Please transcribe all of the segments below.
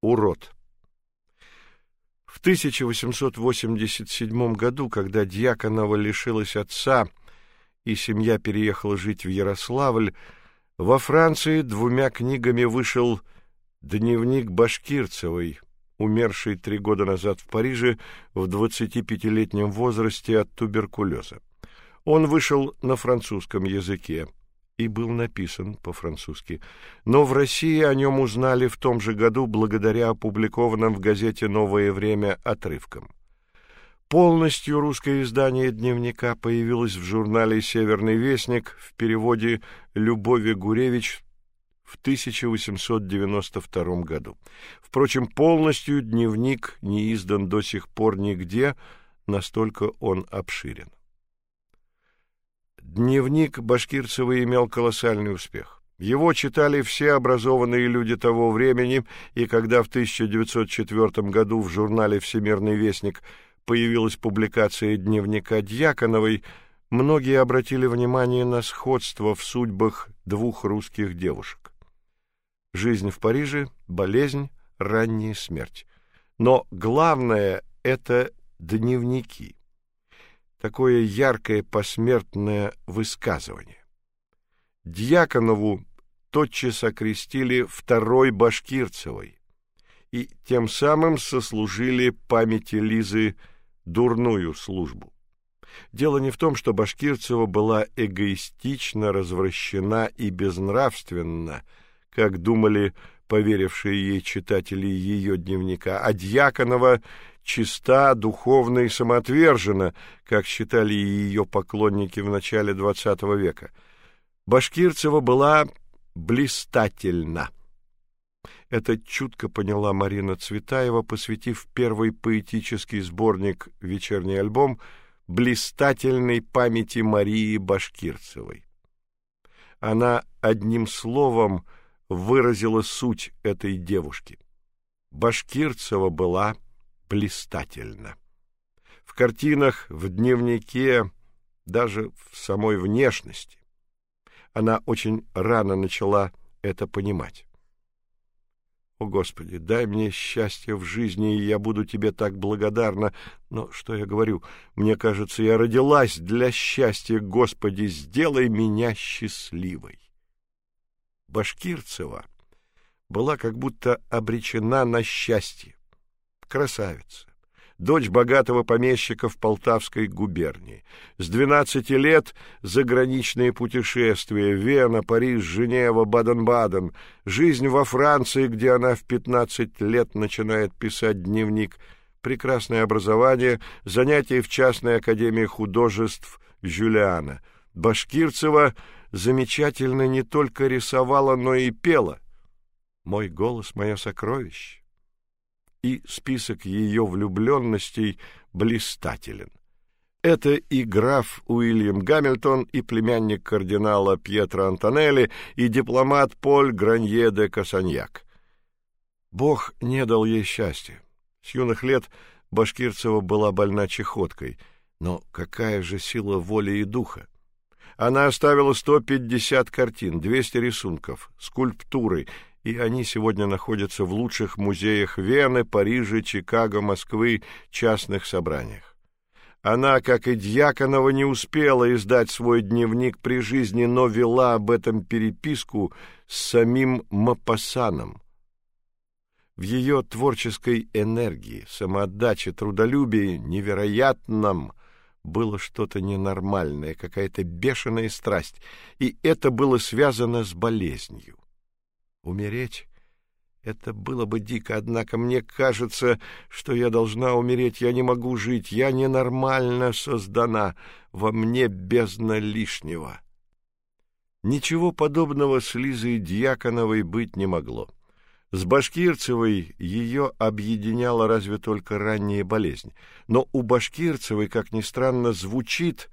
Урод. В 1887 году, когда Дьяконова лишилась отца и семья переехала жить в Ярославль, во Франции двумя книгами вышел Дневник Башкирцевой, умершей три года назад в Париже в 25-летнем возрасте от туберкулеза. Он вышел на французском языке и был написан по-французски, но в России о нем узнали в том же году благодаря опубликованным в газете Новое время отрывкам. Полностью русское издание дневника появилось в журнале Северный вестник в переводе Любови Гуревич в 1892 году. Впрочем, полностью дневник не издан до сих пор нигде, настолько он обширен. Дневник Башкирцева имел колоссальный успех. Его читали все образованные люди того времени, и когда в 1904 году в журнале Всемирный вестник появилась публикация дневника Дьяконовой, многие обратили внимание на сходство в судьбах двух русских девушек. Жизнь в Париже, болезнь, ранняя смерть. Но главное это дневники. Такое яркое посмертное высказывание. Дьяконову тотчас окрестили второй Башкирцевой и тем самым сослужили памяти Лизы дурную службу. Дело не в том, что Башкирцева была эгоистично, развращена и безнравственна, как думали поверившие ей читатели ее дневника, а Дьяконова чиста, духовна и самоотвержена, как считали ее поклонники в начале XX века. Башкирцева была блистательна. Это чутко поняла Марина Цветаева, посвятив первый поэтический сборник «Вечерний альбом» блистательной памяти Марии Башкирцевой. Она одним словом выразила суть этой девушки. Башкирцева была блистательна. В картинах, в дневнике, даже в самой внешности. Она очень рано начала это понимать. О, Господи, дай мне счастье в жизни, и я буду тебе так благодарна. Но что я говорю? Мне кажется, я родилась для счастья, Господи, сделай меня счастливой. Башкирцева была как будто обречена на счастье. Красавица, дочь богатого помещика в Полтавской губернии. С двенадцати лет заграничные путешествия: Вена, Париж, Женева, Баден-Баден, жизнь во Франции, где она в пятнадцать лет начинает писать дневник, прекрасное образование, занятия в частной академии художеств Жюлиана. Башкирцева замечательно не только рисовала, но и пела. Мой голос мое сокровище. И список ее влюбленностей блистателен. Это и граф Уильям Гамильтон, и племянник кардинала Пьетро Антонелли, и дипломат Поль Гранье де Касаньяк. Бог не дал ей счастья. С юных лет Башкирцева была больна чехоткой, но какая же сила воли и духа! Она оставила 150 картин, 200 рисунков, скульптуры, и они сегодня находятся в лучших музеях Вены, Парижа, Чикаго, Москвы, частных собраниях. Она, как и Дьяконова, не успела издать свой дневник при жизни, но вела об этом переписку с самим Мапассаном. В ее творческой энергии, самоотдаче, трудолюбии, невероятном было что-то ненормальное, какая-то бешеная страсть, и это было связано с болезнью. Умереть это было бы дико, однако мне кажется, что я должна умереть, я не могу жить, я ненормально создана, во мне бездна лишнего. Ничего подобного с Лизой Дьяконовой быть не могло. С Башкирцевой ее объединяла разве только ранняя болезнь, но у Башкирцевой, как ни странно, звучит,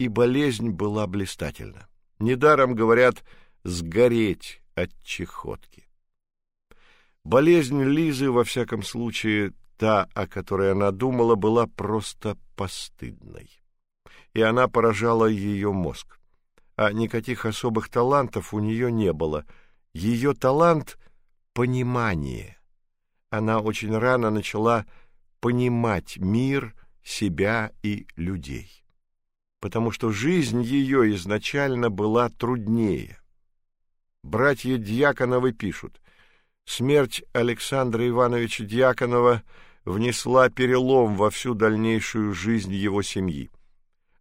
и болезнь была блистательна. Недаром говорят сгореть от чехотки. Болезнь Лизы во всяком случае та, о которой она думала, была просто постыдной. И она поражала ее мозг. А никаких особых талантов у нее не было. Ее талант понимание. она очень рано начала понимать мир, себя и людей. Потому что жизнь ее изначально была труднее. Братья Дьяконовы пишут: Смерть Александра Ивановича Дьяконова внесла перелом во всю дальнейшую жизнь его семьи.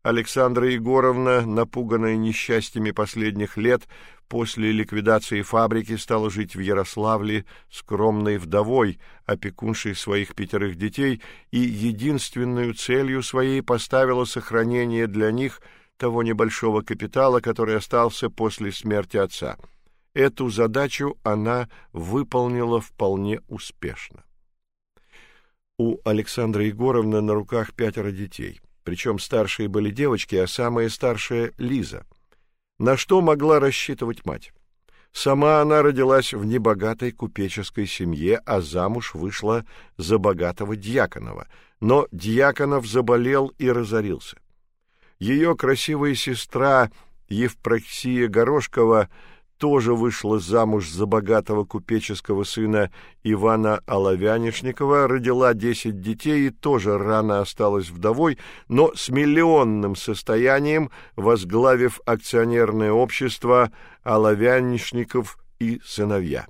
Александра Егоровна, напуганная несчастьями последних лет, после ликвидации фабрики стала жить в Ярославле скромной вдовой, опекуншей своих пятерых детей, и единственную целью своей поставила сохранение для них того небольшого капитала, который остался после смерти отца. Эту задачу она выполнила вполне успешно. У Александры Егоровны на руках пятеро детей, причем старшие были девочки, а самая старшая Лиза. На что могла рассчитывать мать? Сама она родилась в небогатой купеческой семье, а замуж вышла за богатого дьяконова, но дьяконов заболел и разорился. Ее красивая сестра Евпроксия Горошкова тоже вышла замуж за богатого купеческого сына Ивана Оловянишникова, родила десять детей и тоже рано осталась вдовой, но с миллионным состоянием, возглавив акционерное общество Оловянишников и сыновья.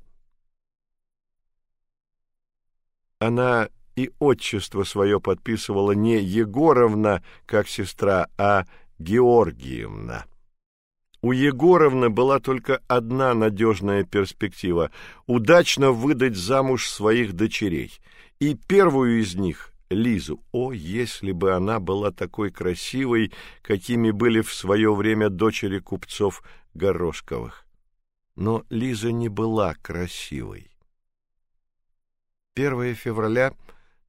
Она и отчество свое подписывала не Егоровна, как сестра, а Георгиевна. У Егоровны была только одна надежная перспектива удачно выдать замуж своих дочерей. И первую из них Лизу. О, если бы она была такой красивой, какими были в свое время дочери купцов Горошковых. Но Лиза не была красивой. 1 февраля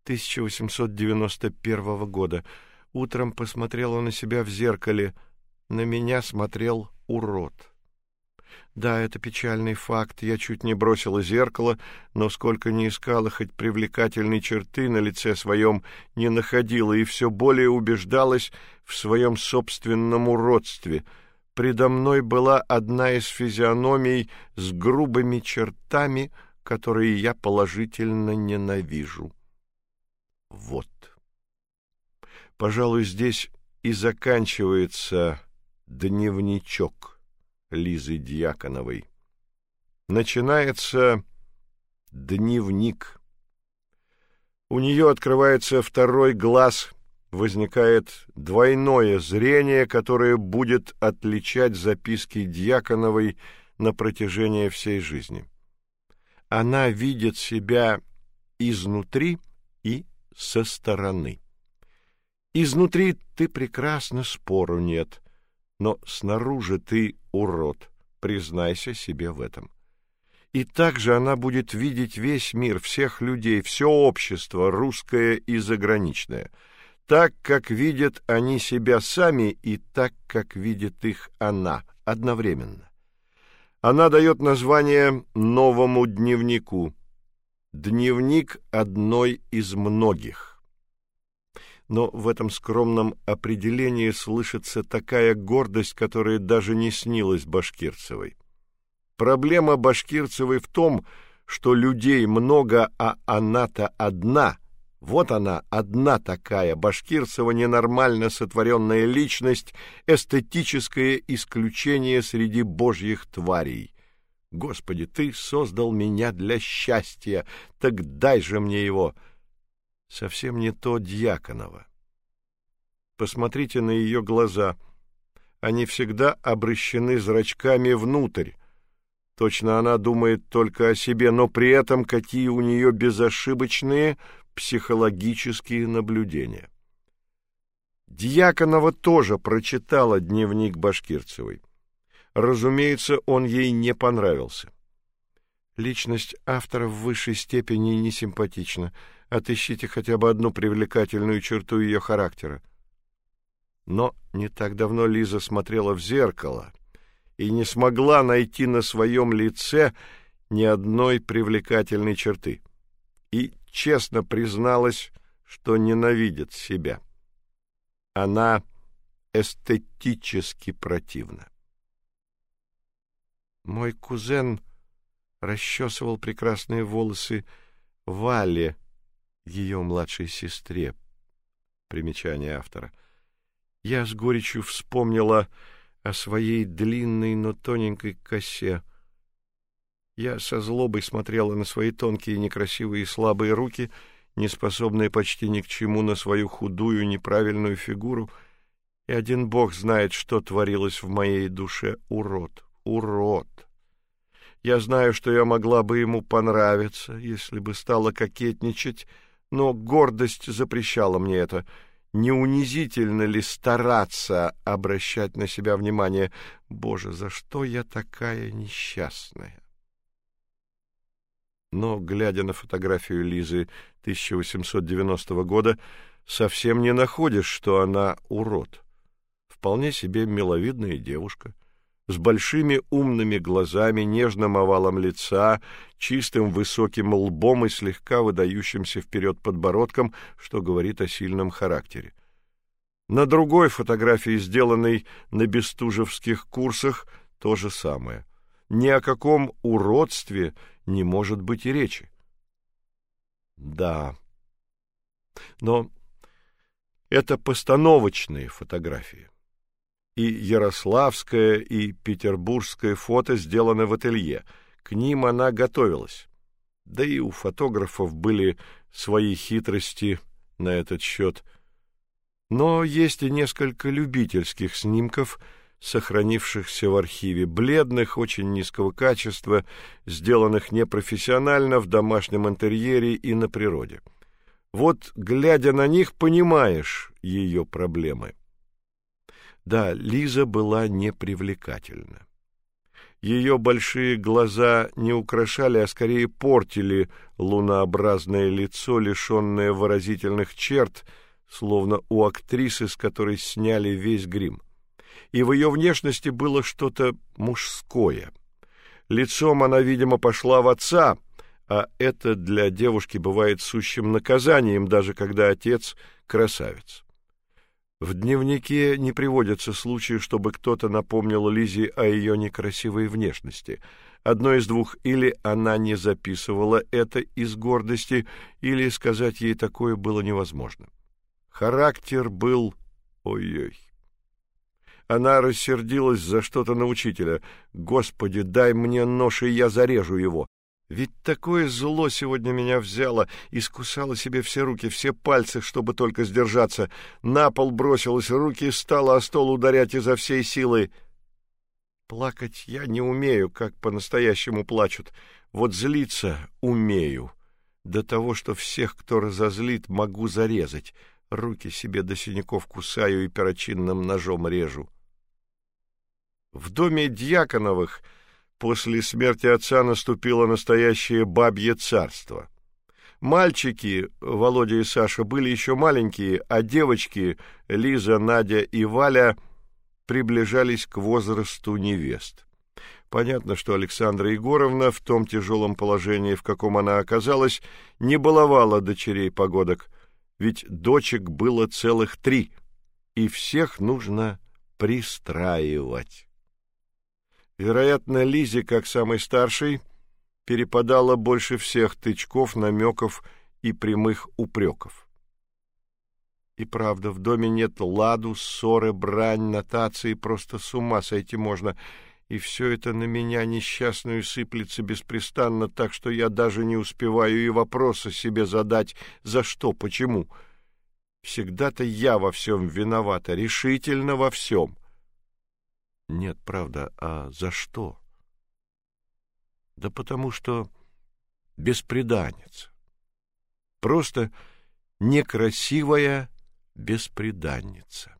1891 года. Утром посмотрела на себя в зеркале. На меня смотрел урод. Да, это печальный факт. Я чуть не бросила зеркало, но сколько ни искала хоть привлекательной черты на лице своем, не находила и все более убеждалась в своем собственном уродстве. Предо мной была одна из физиономий с грубыми чертами, которые я положительно ненавижу. Вот. Пожалуй, здесь и заканчивается дневничок Лизы Дьяконовой. Начинается дневник. У нее открывается второй глаз, возникает двойное зрение, которое будет отличать записки Дьяконовой на протяжении всей жизни. Она видит себя изнутри и со стороны. Изнутри ты прекрасно, спору нет — но снаружи ты урод, признайся себе в этом. И также она будет видеть весь мир, всех людей, все общество, русское и заграничное, так, как видят они себя сами и так, как видит их она одновременно. Она дает название новому дневнику. Дневник одной из многих но в этом скромном определении слышится такая гордость, которая даже не снилась Башкирцевой. Проблема Башкирцевой в том, что людей много, а она-то одна. Вот она, одна такая, Башкирцева ненормально сотворенная личность, эстетическое исключение среди божьих тварей. Господи, ты создал меня для счастья, так дай же мне его совсем не то Дьяконова. Посмотрите на ее глаза. Они всегда обращены зрачками внутрь. Точно она думает только о себе, но при этом какие у нее безошибочные психологические наблюдения. Дьяконова тоже прочитала дневник Башкирцевой. Разумеется, он ей не понравился. Личность автора в высшей степени несимпатична отыщите хотя бы одну привлекательную черту ее характера. Но не так давно Лиза смотрела в зеркало и не смогла найти на своем лице ни одной привлекательной черты. И честно призналась, что ненавидит себя. Она эстетически противна. Мой кузен расчесывал прекрасные волосы Вале, ее младшей сестре. Примечание автора. Я с горечью вспомнила о своей длинной, но тоненькой косе. Я со злобой смотрела на свои тонкие, некрасивые и слабые руки, не способные почти ни к чему на свою худую, неправильную фигуру, и один бог знает, что творилось в моей душе. Урод, урод! Я знаю, что я могла бы ему понравиться, если бы стала кокетничать, но гордость запрещала мне это — не унизительно ли стараться обращать на себя внимание? Боже, за что я такая несчастная? Но, глядя на фотографию Лизы 1890 года, совсем не находишь, что она урод. Вполне себе миловидная девушка с большими умными глазами, нежным овалом лица, чистым высоким лбом и слегка выдающимся вперед подбородком, что говорит о сильном характере. На другой фотографии, сделанной на Бестужевских курсах, то же самое. Ни о каком уродстве не может быть и речи. Да. Но это постановочные фотографии и ярославское, и петербургское фото сделаны в ателье. К ним она готовилась. Да и у фотографов были свои хитрости на этот счет. Но есть и несколько любительских снимков, сохранившихся в архиве, бледных, очень низкого качества, сделанных непрофессионально в домашнем интерьере и на природе. Вот, глядя на них, понимаешь ее проблемы. Да, Лиза была непривлекательна. Ее большие глаза не украшали, а скорее портили лунообразное лицо, лишенное выразительных черт, словно у актрисы, с которой сняли весь грим. И в ее внешности было что-то мужское. Лицом она, видимо, пошла в отца, а это для девушки бывает сущим наказанием, даже когда отец красавец. В дневнике не приводятся случаи, чтобы кто-то напомнил Лизе о ее некрасивой внешности. Одно из двух: или она не записывала это из гордости, или сказать ей такое было невозможно. Характер был ой-ой. Она рассердилась за что-то на учителя. Господи, дай мне нож, и я зарежу его. Ведь такое зло сегодня меня взяло, искусало себе все руки, все пальцы, чтобы только сдержаться. На пол бросилась, руки стала о стол ударять изо всей силы. Плакать я не умею, как по-настоящему плачут. Вот злиться умею. До того, что всех, кто разозлит, могу зарезать. Руки себе до синяков кусаю и перочинным ножом режу. В доме Дьяконовых После смерти отца наступило настоящее бабье царство. Мальчики, Володя и Саша, были еще маленькие, а девочки, Лиза, Надя и Валя, приближались к возрасту невест. Понятно, что Александра Егоровна в том тяжелом положении, в каком она оказалась, не баловала дочерей погодок, ведь дочек было целых три, и всех нужно пристраивать. Вероятно, Лизе, как самой старшей, перепадало больше всех тычков, намеков и прямых упреков. И правда, в доме нет ладу, ссоры, брань, нотации, просто с ума сойти можно. И все это на меня несчастную сыплется беспрестанно, так что я даже не успеваю и вопроса себе задать, за что, почему. Всегда-то я во всем виновата, решительно во всем. Нет, правда, а за что? Да потому что беспреданница. Просто некрасивая беспреданница.